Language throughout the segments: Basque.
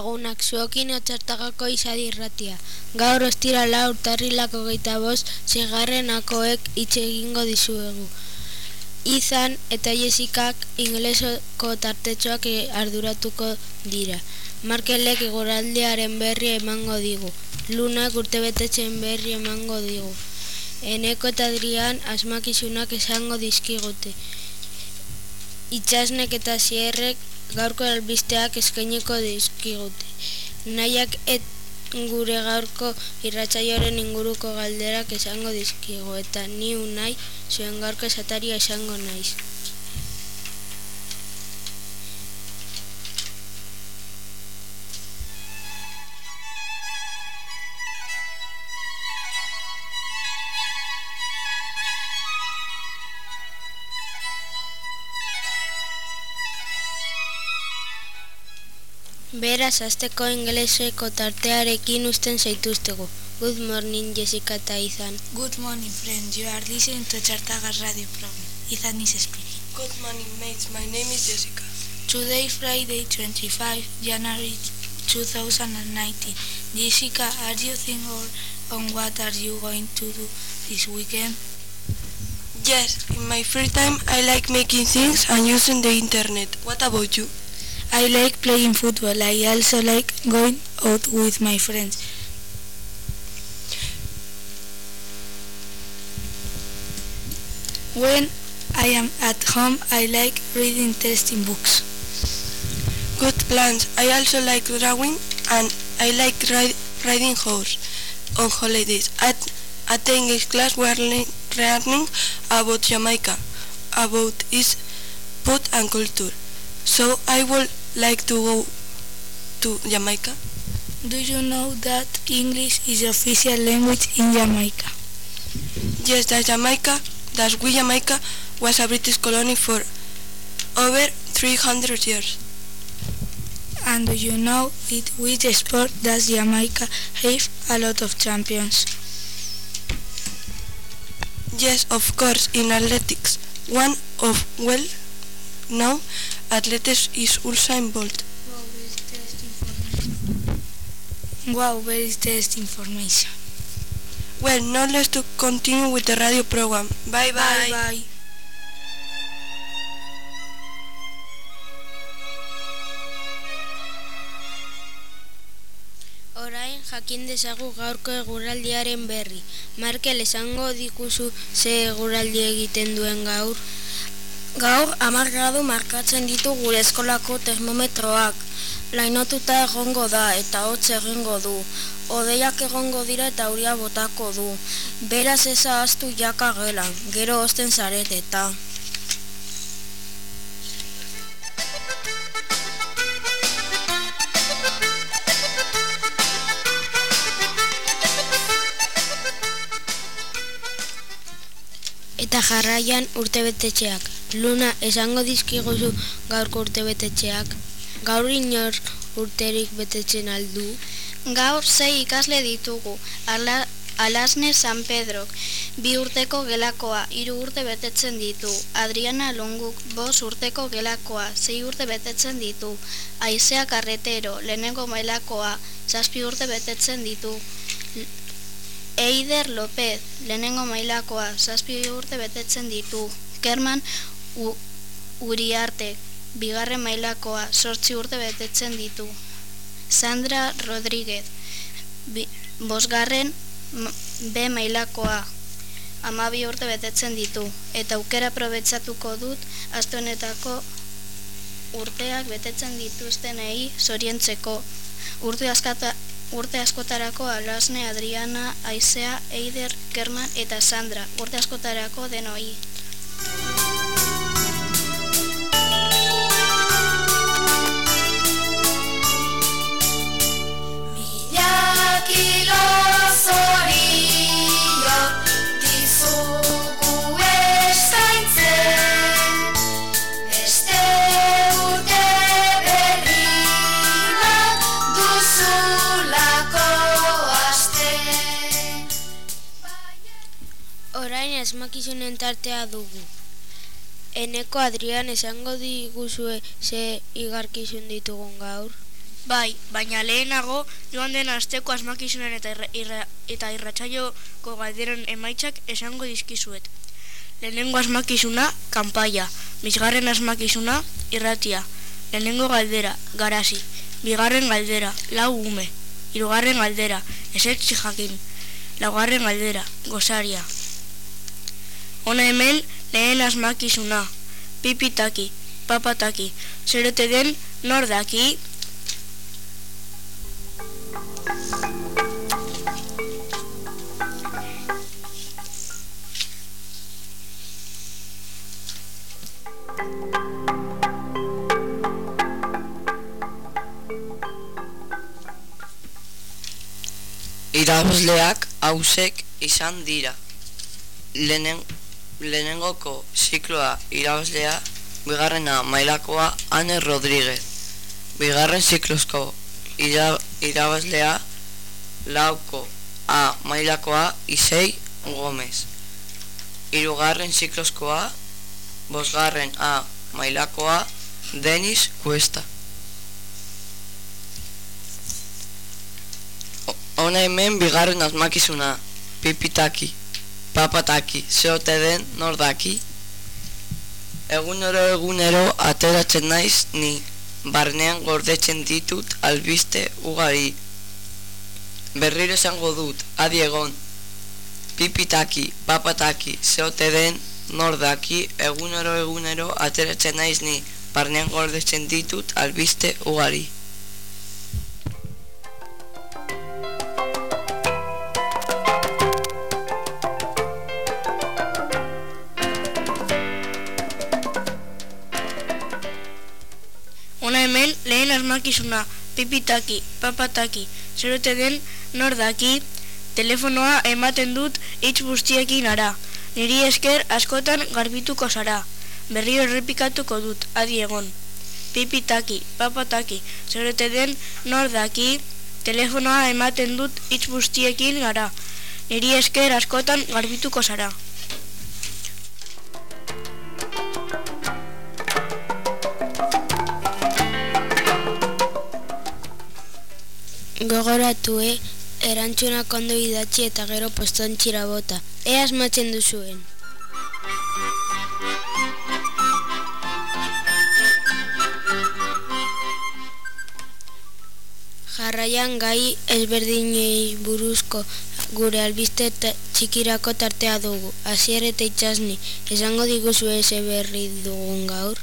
lagunak zuokin otxartagako izadi irratia. Gaur ostira la urtarrilako geita bost, zigarrenakoek itxe egingo dizuegu. Izan eta Jessicak inglesoko tartetxoak arduratuko dira. Markelek igoraldiaren berri emango digu. Lunak urte betetzen berri emango digu. Eneko eta Adrian asmakizunak esango dizkigute. Itxasnek eta zierrek gaurko albisteak eskainiko dizkigute. Nahiak et gure gaurko irratsaioaren inguruko galderak esango dizkigo eta ni unai zuen gaurko esataria esango naiz. Beraz, azteko ingeleseko tartearekin usten zaituztegu. Good morning, Jessica eta Izan. Good morning, friends. You are listening to Chartagas radio program. Ethan is speaking. Good morning, mates. My name is Jessica. Today, Friday, 25 January 2019. Jessica, are you thinking on what are you going to do this weekend? Yes, in my free time I like making things and using the internet. What about you? I like playing football. I also like going out with my friends. When I am at home, I like reading interesting books. Good plans. I also like drawing and I like ri riding horse on holidays. At, at the English class we are learning about Jamaica, about its food and culture. So I would like to go to Jamaica. Do you know that English is the official language in Jamaica? Yes, that Jamaica, that we Jamaica was a British colony for over 300 years. And do you know it which sport does Jamaica have a lot of champions? Yes, of course, in athletics. One of well known athletes is Usain Bolt. Wow, very test information. Well, now let's to continue with the radio program. Bye bye. Bye bye. Orain jakin dezagu gaurko eguraldiaren berri. Markel esango dikuzu ze eguraldi egiten duen gaur. Gaur hamar gradu markatzen ditu gure eskolako termometroak. Lainotuta egongo da eta hotz egingo du. Odeiak egongo dira eta auria botako du. Beraz ez ahaztu jaka gela, gero osten zaret eta. Eta jarraian urtebetetxeak. Luna, esango dizkiguzu gaurko urtebetetxeak. Gaur inor urterik betetzen aldu. Gaur sei ikasle ditugu. Ala, Alasne San Pedrok, bi urteko gelakoa, hiru urte betetzen ditu. Adriana Lunguk, bos urteko gelakoa, sei urte betetzen ditu. Aizea Carretero, lehenengo mailakoa, zazpi urte betetzen ditu. Eider López, lehenengo mailakoa, zazpi urte betetzen ditu. Kerman U Uriarte, bigarren mailakoa, sortzi urte betetzen ditu. Sandra Rodríguez, bi, bosgarren B mailakoa, amabi urte betetzen ditu. Eta aukera probetxatuko dut, astonetako urteak betetzen dituztenei zorientzeko. Urte askata, urte askotarako Alasne, Adriana, Aizea, Eider, Kerman eta Sandra. Urte askotarako denoi. Asmakizunen tartea dugu. Eneko Adrian esango diguzue ze igarkizun ditugun gaur. Bai, baina lehenago joan den asteko asmakizunen eta irra, irra, eta irratsaioko galderen emaitzak esango dizkizuet. Lehenengo asmakizuna, kanpaia. Bizgarren asmakizuna, irratia. Lehenengo galdera, garasi. Bigarren galdera, lau ume. Hirugarren galdera, esetzi jakin. Laugarren galdera, gozaria. Hona hemen lehen asmakizuna. Pipitaki, papataki. Zerote den, nor daki, Irabazleak hausek izan dira. Lehenen, lehenengoko zikloa irabazlea, bigarrena mailakoa Ane Rodríguez. Bigarren ziklozko ira, irabazlea, lauko A mailakoa Isei Gomez. Hirugarren ziklozkoa, bosgarren A mailakoa Denis Cuesta. Hona hemen bigarren asmakizuna, pipitaki, papataki, zeote den nordaki. Egunero egunero ateratzen naiz ni, barnean gordetzen ditut albiste ugari. Berriro esango dut, adi egon, pipitaki, papataki, zeote den nordaki, egunero egunero ateratzen naiz ni, barnean gordetzen ditut albiste ugari. Asmakizuna, pipitaki, papataki, zerote den nordaki, telefonoa ematen dut hitz guztiekin ara. Niri esker askotan garbituko zara. Berriro errepikatuko dut, adi egon. Pipitaki, papataki, zerote den nordaki, telefonoa ematen dut hitz guztiekin gara. Niri esker askotan garbituko zara. Gogoratu, eh? Erantzunak ondo idatzi eta gero postontxira bota. E asmatzen duzuen. Jarraian gai ezberdinei buruzko gure albiste txikirako tartea dugu. Asier eta itxasni, esango diguzu eze berri dugun gaur?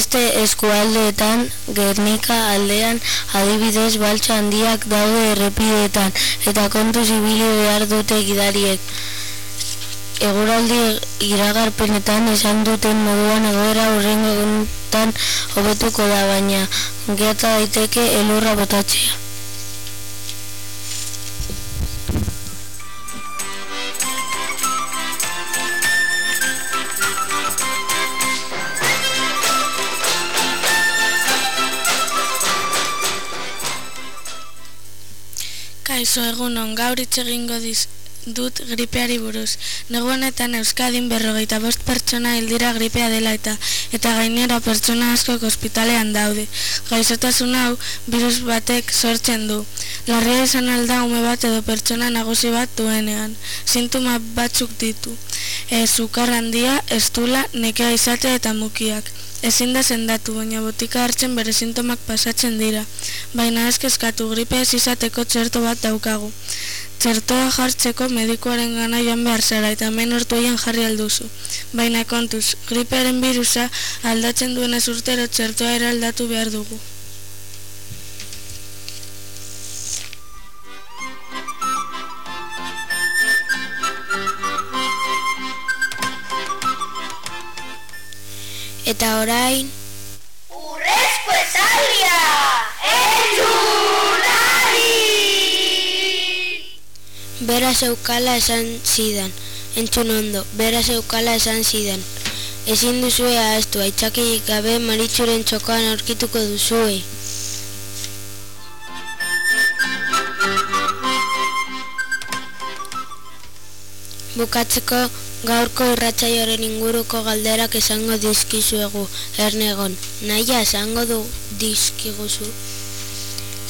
Beste eskualdeetan, Gernika aldean, adibidez baltsa handiak daude errepideetan, eta kontuz ibili behar dute gidariek. Eguraldi iragarpenetan esan duten moduan egoera egunetan hobetuko da, baina gerta daiteke elurra botatzea. Kaixo egun on gaur hitz egingo diz dut gripeari buruz. Negu Euskadin berrogeita bost pertsona hildira gripea dela eta eta gainera pertsona askok ospitalean daude. Gaixotasun hau virus batek sortzen du. Larria izan alda ume bat edo pertsona nagusi bat duenean. Sintoma batzuk ditu. E, sukar handia, estula, nekea izatea eta mukiak. Ezin da sendatu, baina botika hartzen bere sintomak pasatzen dira. Baina ez kezkatu gripe ez izateko txerto bat daukagu. Txertoa jartzeko medikuaren gana joan behar zara eta hemen ortuaien jarri alduzu. Baina kontuz, gripearen virusa aldatzen duenez urtero txertoa ere aldatu behar dugu. Orain, Urrezko esaldia! Entzunari! bera zeukala esan zidan. Entzun ondo, bera zeukala esan zidan. Ezin duzue ahaztu, aitzakirik gabe maritxuren txokoan aurkituko duzue. Bukatzeko gaurko irratsaioaren inguruko galderak esango dizkizuegu, ernegon. Naia esango du dizkiguzu.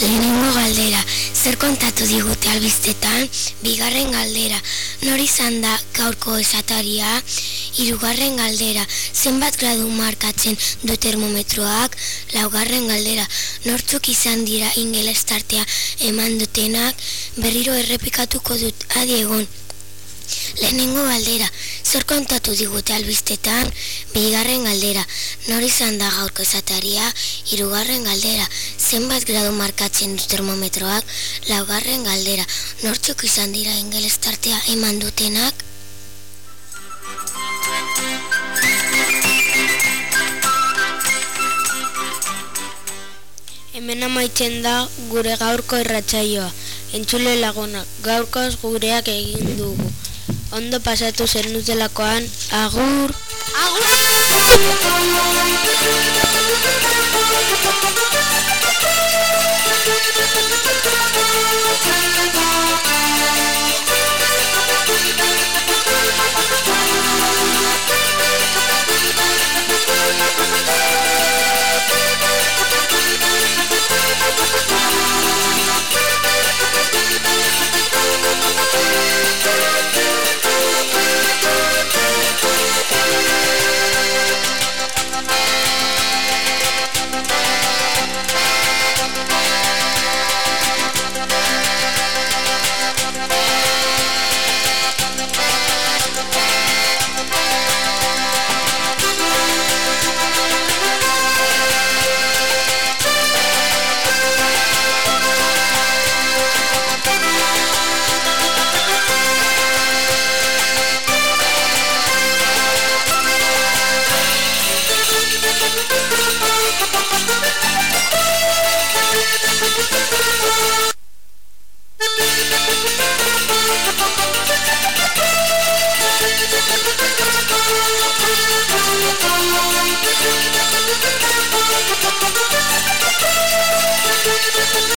Lehenengo galdera, zer kontatu digute albiztetan? Bigarren galdera, nori izan da gaurko esataria? Hirugarren galdera, zenbat gradu markatzen du termometroak? Laugarren galdera, nortzuk izan dira ingeles tartea eman dutenak? Berriro errepikatuko dut, adi egon. Lehenengo galdera, zer kontatu digute albiztetan? Bigarren galdera, nor izan da gaurko esataria? Hirugarren galdera, zenbat gradu markatzen du termometroak? Laugarren galdera, nortzuk izan dira ingeles tartea eman dutenak? Hemen amaitzen da gure gaurko irratsaioa. Entzule laguna, gaurkoz gureak egin dugu. Ondo pasatu zen dutelakoan, agur! Agur!